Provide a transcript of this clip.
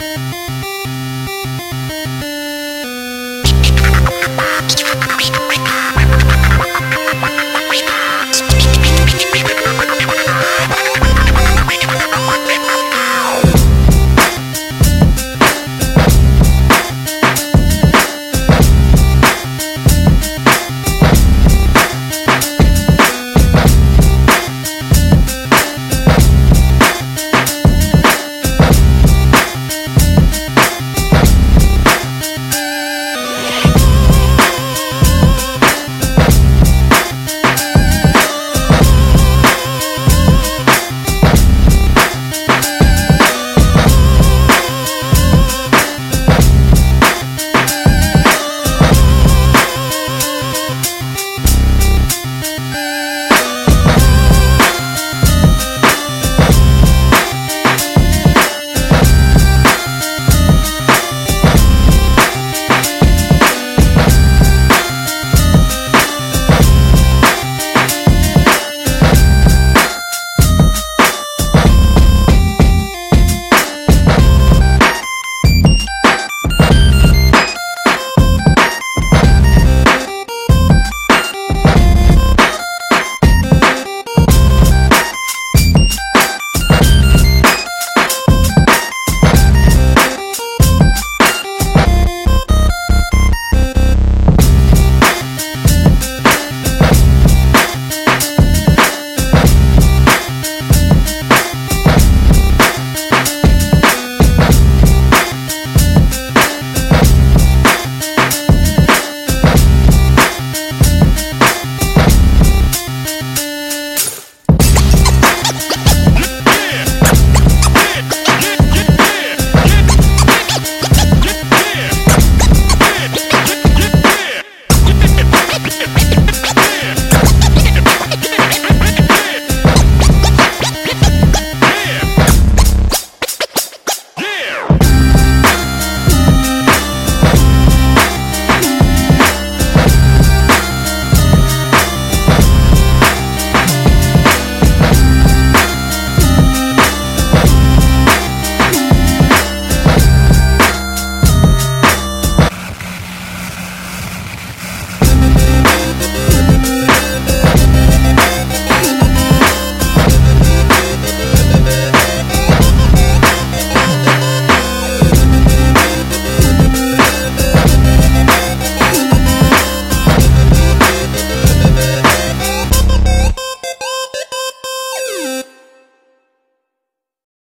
Música